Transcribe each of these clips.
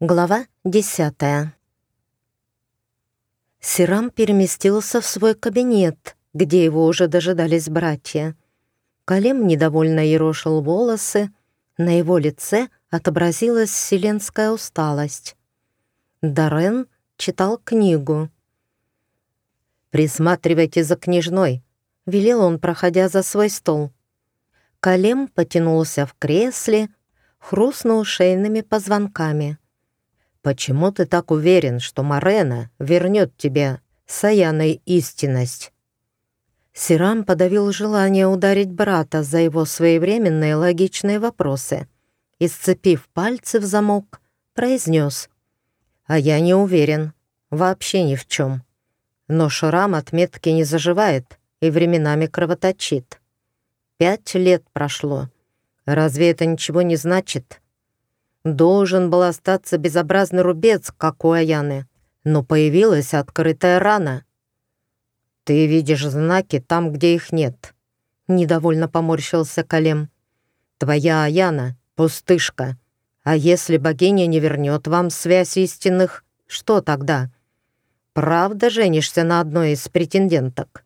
Глава десятая. Сирам переместился в свой кабинет, где его уже дожидались братья. Калем недовольно ерошил волосы, на его лице отобразилась вселенская усталость. Дарен читал книгу. «Присматривайте за княжной», — велел он, проходя за свой стол. Калем потянулся в кресле, хрустнул шейными позвонками. «Почему ты так уверен, что Марена вернет тебе Саяной истинность?» Сирам подавил желание ударить брата за его своевременные логичные вопросы и, сцепив пальцы в замок, произнес. «А я не уверен. Вообще ни в чем. Но шрам от метки не заживает и временами кровоточит. Пять лет прошло. Разве это ничего не значит?» Должен был остаться безобразный рубец, как у Аяны, но появилась открытая рана. «Ты видишь знаки там, где их нет», — недовольно поморщился Калем. «Твоя Аяна — пустышка. А если богиня не вернет вам связь истинных, что тогда? Правда женишься на одной из претенденток?»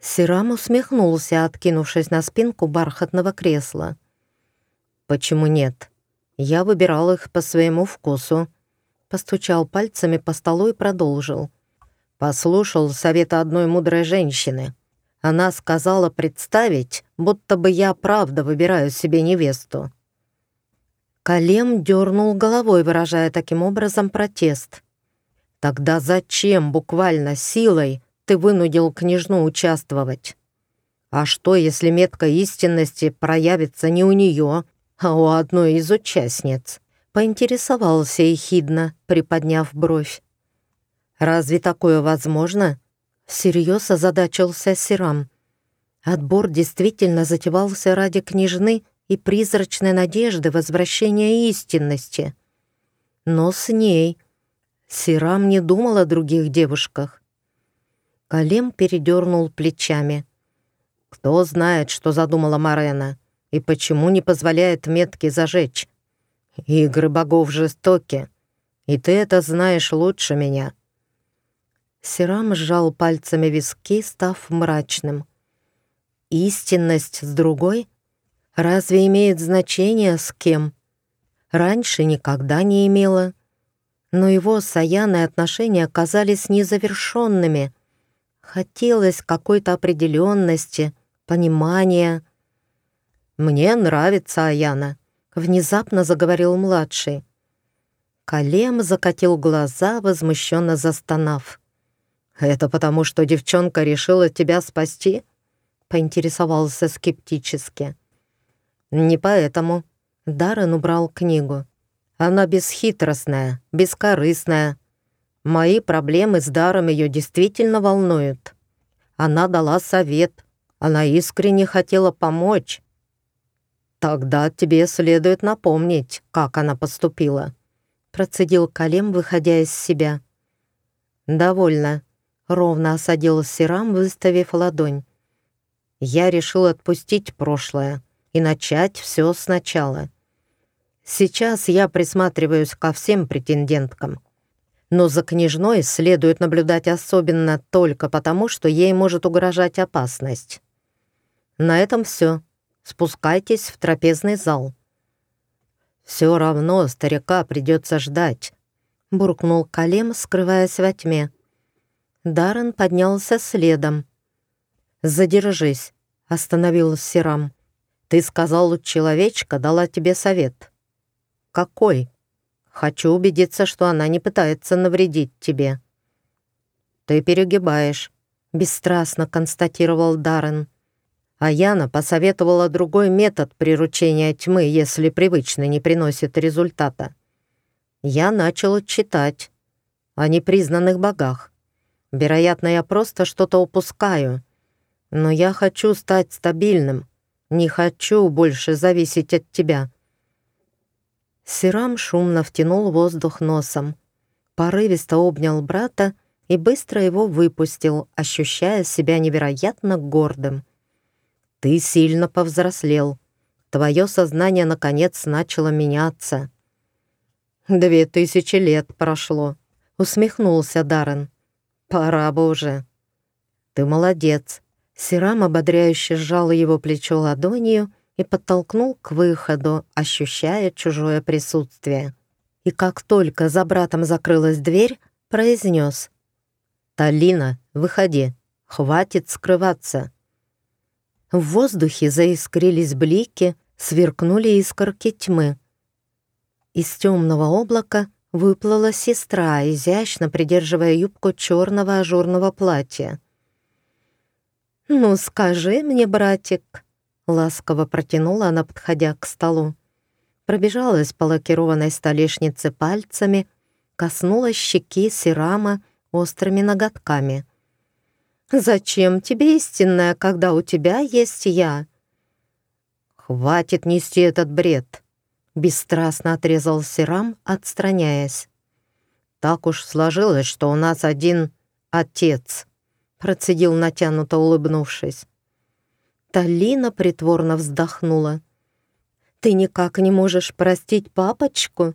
Сирам усмехнулся, откинувшись на спинку бархатного кресла. «Почему нет?» Я выбирал их по своему вкусу. Постучал пальцами по столу и продолжил. Послушал совета одной мудрой женщины. Она сказала представить, будто бы я правда выбираю себе невесту. Калем дернул головой, выражая таким образом протест. «Тогда зачем буквально силой ты вынудил княжну участвовать? А что, если метка истинности проявится не у нее, а у одной из участниц поинтересовался ехидно, приподняв бровь. «Разве такое возможно?» Всерьез озадачился Сирам. Отбор действительно затевался ради княжны и призрачной надежды возвращения истинности. Но с ней Сирам не думал о других девушках. Калем передернул плечами. «Кто знает, что задумала Марена?» И почему не позволяет метки зажечь. Игры богов жестоки, и ты это знаешь лучше меня». Сирам сжал пальцами виски, став мрачным. «Истинность с другой? Разве имеет значение с кем? Раньше никогда не имела. Но его с Аяной отношения оказались незавершенными. Хотелось какой-то определенности, понимания, «Мне нравится Аяна», — внезапно заговорил младший. Калем закатил глаза, возмущенно застонав. «Это потому, что девчонка решила тебя спасти?» — поинтересовался скептически. «Не поэтому». Даррен убрал книгу. «Она бесхитростная, бескорыстная. Мои проблемы с даром ее действительно волнуют. Она дала совет. Она искренне хотела помочь. «Тогда тебе следует напомнить, как она поступила», — процедил Калем, выходя из себя. «Довольно», — ровно осадил Сирам, выставив ладонь. «Я решил отпустить прошлое и начать все сначала. Сейчас я присматриваюсь ко всем претенденткам, но за княжной следует наблюдать особенно только потому, что ей может угрожать опасность. На этом все. Спускайтесь в трапезный зал». «Все равно старика придется ждать», — буркнул Калем, скрываясь во тьме. Даррен поднялся следом. «Задержись», — остановил Сирам. «Ты сказал, человечка дала тебе совет». «Какой?» «Хочу убедиться, что она не пытается навредить тебе». «Ты перегибаешь», — бесстрастно констатировал Даррен. А Яна посоветовала другой метод приручения тьмы, если привычный не приносит результата. Я начал читать о непризнанных богах. Вероятно, я просто что-то упускаю. Но я хочу стать стабильным. Не хочу больше зависеть от тебя. Сирам шумно втянул воздух носом. Порывисто обнял брата и быстро его выпустил, ощущая себя невероятно гордым. Ты сильно повзрослел. Твое сознание, наконец, начало меняться. «Две тысячи лет прошло», — усмехнулся Даррен. «Пора бы уже». «Ты молодец». Сирам ободряюще сжал его плечо ладонью и подтолкнул к выходу, ощущая чужое присутствие. И как только за братом закрылась дверь, произнес «Талина, выходи, хватит скрываться». В воздухе заискрились блики, сверкнули искорки тьмы. Из темного облака выплыла сестра, изящно придерживая юбку черного ажурного платья. «Ну, скажи мне, братик», — ласково протянула она, подходя к столу. Пробежалась по лакированной столешнице пальцами, коснулась щеки Сирама острыми ноготками. «Зачем тебе истинная, когда у тебя есть я?» «Хватит нести этот бред!» Бесстрастно отрезал Сирам, отстраняясь. «Так уж сложилось, что у нас один отец», процедил натянуто улыбнувшись. Талина притворно вздохнула. «Ты никак не можешь простить папочку?»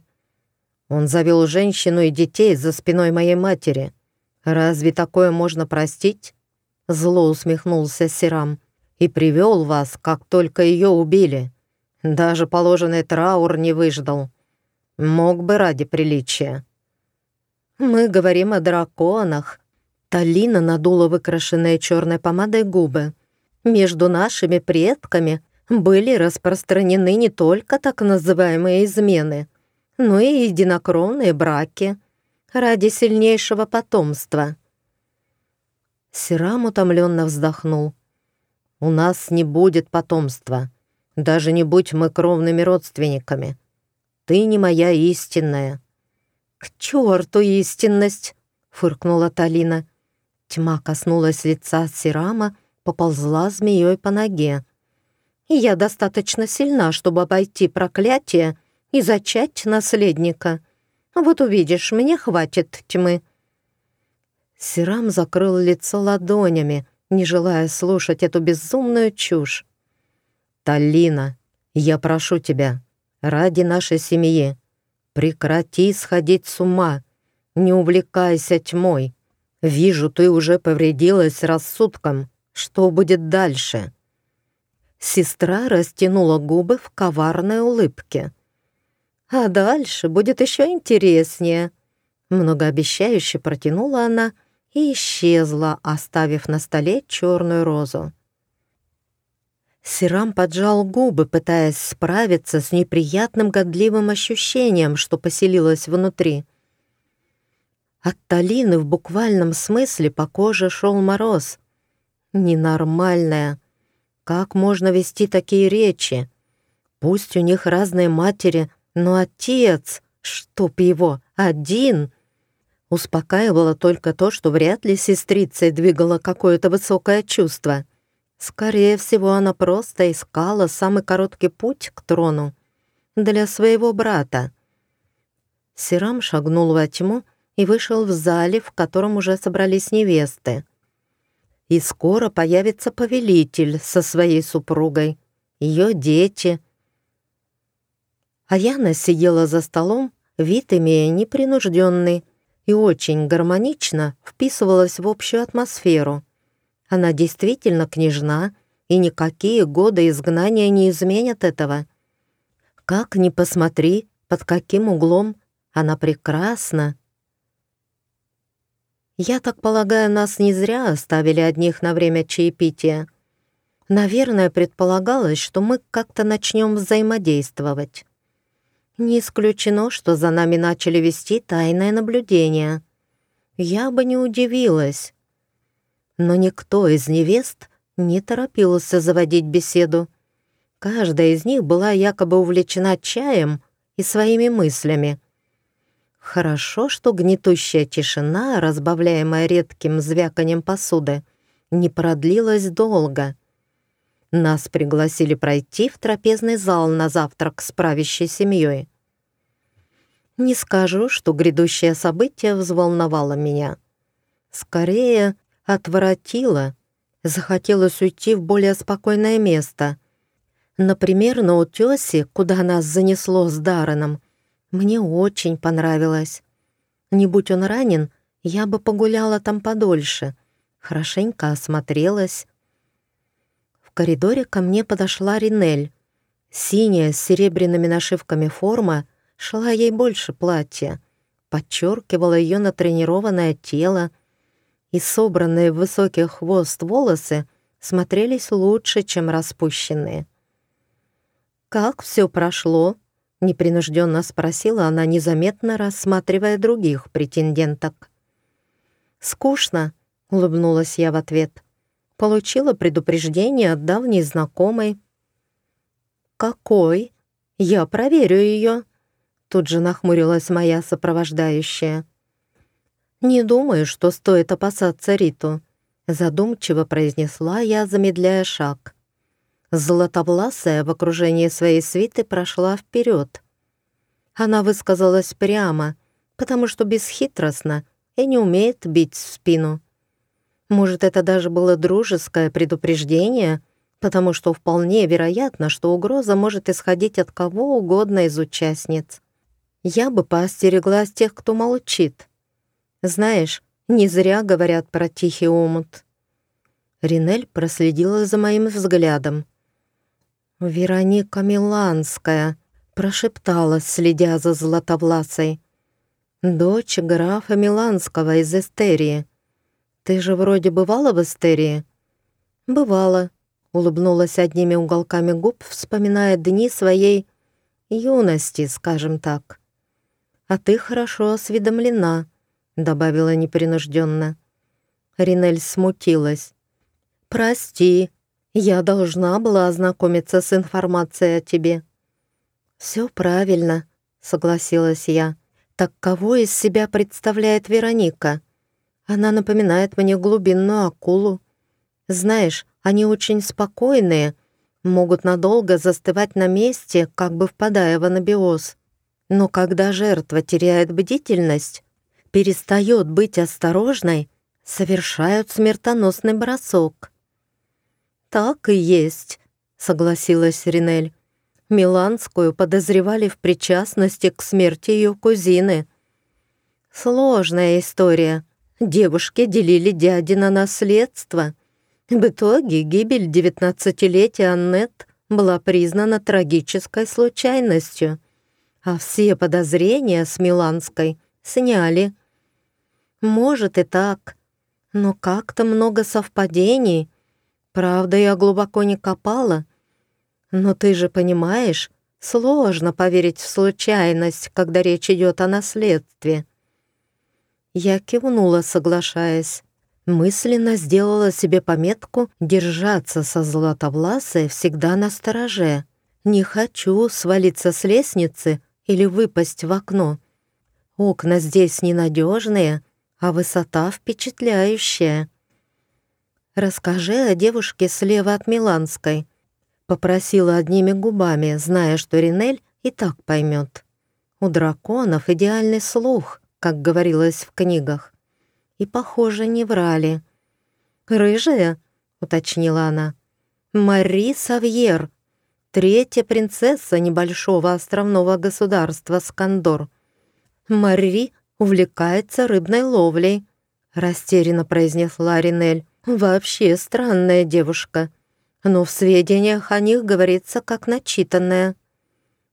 Он завел женщину и детей за спиной моей матери. Разве такое можно простить? Зло усмехнулся Сирам. «И привел вас, как только ее убили. Даже положенный траур не выждал. Мог бы ради приличия». «Мы говорим о драконах». Талина надула выкрашенные черной помадой губы. «Между нашими предками были распространены не только так называемые измены, но и единокровные браки ради сильнейшего потомства». Сирам утомленно вздохнул. «У нас не будет потомства, даже не будь мы кровными родственниками. Ты не моя истинная». «К черту истинность!» — фыркнула Талина. Тьма коснулась лица Сирама, поползла змеей по ноге. «Я достаточно сильна, чтобы обойти проклятие и зачать наследника. Вот увидишь, мне хватит тьмы». Сирам закрыл лицо ладонями, не желая слушать эту безумную чушь. «Талина, я прошу тебя, ради нашей семьи, прекрати сходить с ума, не увлекайся тьмой. Вижу, ты уже повредилась рассудком. Что будет дальше?» Сестра растянула губы в коварной улыбке. «А дальше будет еще интереснее», — многообещающе протянула она, и исчезла, оставив на столе черную розу. Сирам поджал губы, пытаясь справиться с неприятным годливым ощущением, что поселилось внутри. От Талины в буквальном смысле по коже шел мороз. Ненормальная. Как можно вести такие речи? Пусть у них разные матери, но отец, чтоб его, один — Успокаивало только то, что вряд ли сестрицей двигало какое-то высокое чувство. Скорее всего, она просто искала самый короткий путь к трону для своего брата. Сирам шагнул во тьму и вышел в зале, в котором уже собрались невесты. И скоро появится повелитель со своей супругой, ее дети. А Яна сидела за столом, вид имея непринужденный, и очень гармонично вписывалась в общую атмосферу. Она действительно княжна, и никакие годы изгнания не изменят этого. Как ни посмотри, под каким углом, она прекрасна. Я так полагаю, нас не зря оставили одних на время чаепития. Наверное, предполагалось, что мы как-то начнем взаимодействовать. Не исключено, что за нами начали вести тайное наблюдение. Я бы не удивилась. Но никто из невест не торопился заводить беседу. Каждая из них была якобы увлечена чаем и своими мыслями. Хорошо, что гнетущая тишина, разбавляемая редким звяканием посуды, не продлилась долго — нас пригласили пройти в трапезный зал на завтрак с правящей семьей. Не скажу, что грядущее событие взволновало меня. Скорее, отворотило. Захотелось уйти в более спокойное место. Например, на утёсе, куда нас занесло с Дарреном, Мне очень понравилось. Не будь он ранен, я бы погуляла там подольше, хорошенько осмотрелась. Коридоре ко мне подошла Ринель. Синяя с серебряными нашивками форма шла ей больше платья, подчеркивала ее натренированное тело, и собранные в высокий хвост волосы смотрелись лучше, чем распущенные. «Как все прошло?» — непринужденно спросила она, незаметно рассматривая других претенденток. «Скучно», — улыбнулась я в ответ. Получила предупреждение от давней знакомой. «Какой? Я проверю ее», — тут же нахмурилась моя сопровождающая. «Не думаю, что стоит опасаться Риту», — задумчиво произнесла я, замедляя шаг. Златовласая в окружении своей свиты прошла вперед. Она высказалась прямо, потому что бесхитростно и не умеет бить в спину. Может, это даже было дружеское предупреждение, потому что вполне вероятно, что угроза может исходить от кого угодно из участниц. Я бы поостереглась тех, кто молчит. Знаешь, не зря говорят про тихий омут. Ринель проследила за моим взглядом. «Вероника Миланская», — прошептала, следя за Златовласой. «Дочь графа Миланского из Эстерии. Ты же вроде бывала в Эстерии?» «Бывала», — улыбнулась одними уголками губ, вспоминая дни своей юности, скажем так. «А ты хорошо осведомлена», — добавила непринужденно. Ринель смутилась. «Прости, я должна была ознакомиться с информацией о тебе». «Все правильно», — согласилась я. Так кого из себя представляет Вероника? Она напоминает мне глубинную акулу. Знаешь, они очень спокойные, могут надолго застывать на месте, как бы впадая в анабиоз. Но когда жертва теряет бдительность, перестает быть осторожной, совершают смертоносный бросок. «Так и есть», — согласилась Ринель. Миланскую подозревали в причастности к смерти ее кузины. Сложная история. Девушки делили дяди на наследство. В итоге гибель девятнадцатилетия Аннет была признана трагической случайностью, а все подозрения с Миланской сняли. Может и так, но как-то много совпадений. Правда, я глубоко не копала — но ты же понимаешь, сложно поверить в случайность, когда речь идет о наследстве. Я кивнула, соглашаясь. Мысленно сделала себе пометку держаться со Златовласой всегда на стороже. Не хочу свалиться с лестницы или выпасть в окно. Окна здесь ненадежные, а высота впечатляющая. Расскажи о девушке слева от Миланской. Попросила одними губами, зная, что Ринель и так поймет. У драконов идеальный слух, как говорилось в книгах. И, похоже, не врали. «Рыжая?» — уточнила она. «Мари Савьер, третья принцесса небольшого островного государства Скандор. Мари увлекается рыбной ловлей», — растерянно произнесла Ринель. «Вообще странная девушка» но в сведениях о них говорится как начитанная.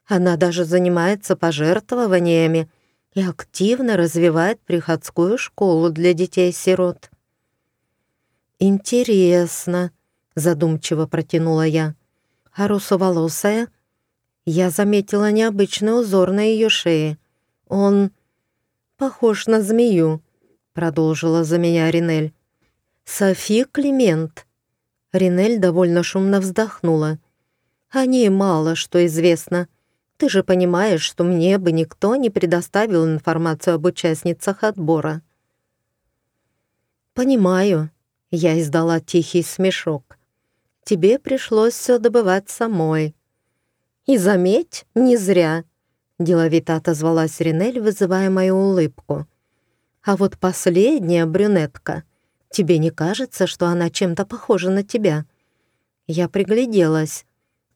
Она даже занимается пожертвованиями и активно развивает приходскую школу для детей-сирот. «Интересно», — задумчиво протянула я. «А русоволосая?» Я заметила необычный узор на ее шее. Он похож на змею, продолжила за меня Ринель. Софи Климент. Ринель довольно шумно вздохнула. «О ней мало что известно. Ты же понимаешь, что мне бы никто не предоставил информацию об участницах отбора». «Понимаю», — я издала тихий смешок. «Тебе пришлось все добывать самой». «И заметь, не зря», — деловито отозвалась Ринель, вызывая мою улыбку. «А вот последняя брюнетка — Тебе не кажется, что она чем-то похожа на тебя?» Я пригляделась,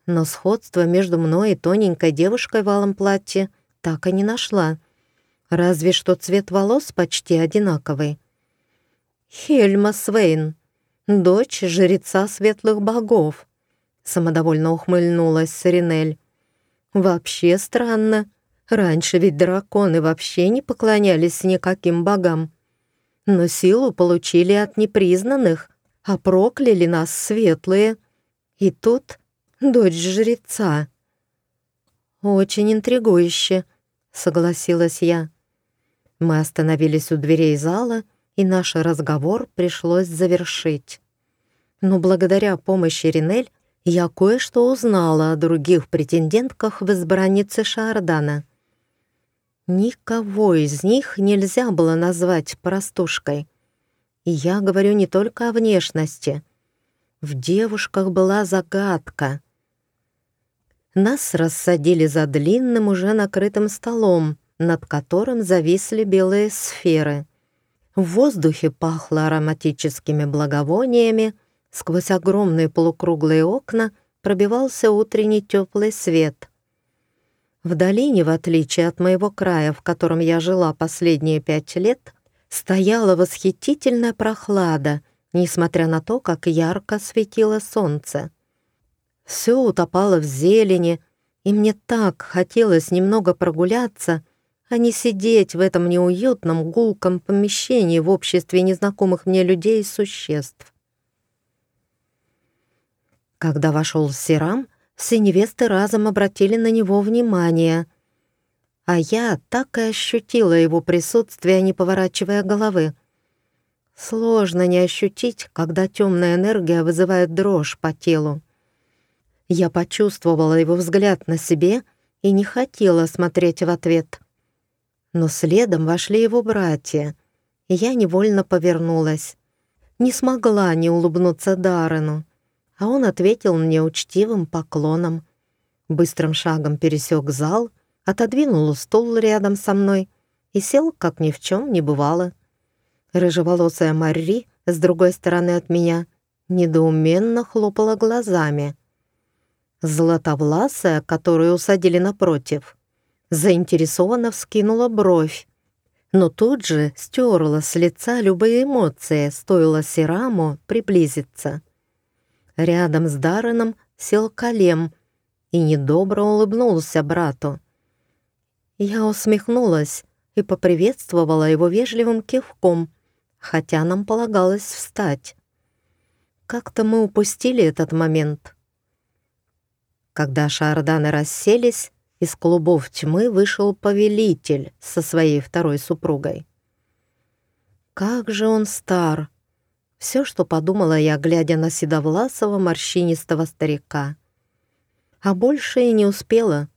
но сходство между мной и тоненькой девушкой в алом платье так и не нашла. Разве что цвет волос почти одинаковый. Хельма Свейн, дочь жреца светлых богов. Самодовольно ухмыльнулась Саринель. Вообще странно. Раньше ведь драконы вообще не поклонялись никаким богам. Но силу получили от непризнанных, а прокляли нас светлые. И тут дочь жреца. Очень интригующе, согласилась я. Мы остановились у дверей зала, и наш разговор пришлось завершить. Но благодаря помощи Ринель я кое-что узнала о других претендентках в избраннице Шардана. Никого из них нельзя было назвать простушкой. И я говорю не только о внешности. В девушках была загадка. Нас рассадили за длинным уже накрытым столом, над которым зависли белые сферы. В воздухе пахло ароматическими благовониями, сквозь огромные полукруглые окна пробивался утренний теплый свет. В долине, в отличие от моего края, в котором я жила последние пять лет, стояла восхитительная прохлада, несмотря на то, как ярко светило солнце. Все утопало в зелени, и мне так хотелось немного прогуляться, а не сидеть в этом неуютном гулком помещении в обществе незнакомых мне людей и существ. Когда вошел Сирам, все невесты разом обратили на него внимание — а я так и ощутила его присутствие, не поворачивая головы. Сложно не ощутить, когда темная энергия вызывает дрожь по телу. Я почувствовала его взгляд на себе и не хотела смотреть в ответ. Но следом вошли его братья, и я невольно повернулась. Не смогла не улыбнуться Даррену, а он ответил мне учтивым поклоном. Быстрым шагом пересек зал — отодвинул стул рядом со мной и сел, как ни в чем не бывало. Рыжеволосая Мари с другой стороны от меня недоуменно хлопала глазами. Златовласая, которую усадили напротив, заинтересованно вскинула бровь, но тут же стерла с лица любые эмоции, стоило Сираму приблизиться. Рядом с Дарреном сел Калем и недобро улыбнулся брату. Я усмехнулась и поприветствовала его вежливым кивком, хотя нам полагалось встать. Как-то мы упустили этот момент. Когда шарданы расселись, из клубов тьмы вышел повелитель со своей второй супругой. Как же он стар! Все, что подумала я, глядя на седовласого морщинистого старика. А больше и не успела —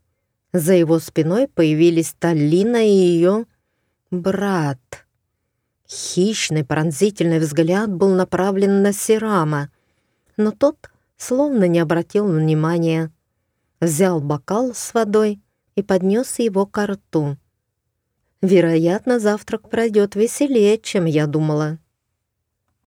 за его спиной появились Таллина и ее брат. Хищный пронзительный взгляд был направлен на Сирама, но тот словно не обратил внимания. Взял бокал с водой и поднес его к рту. Вероятно, завтрак пройдет веселее, чем я думала.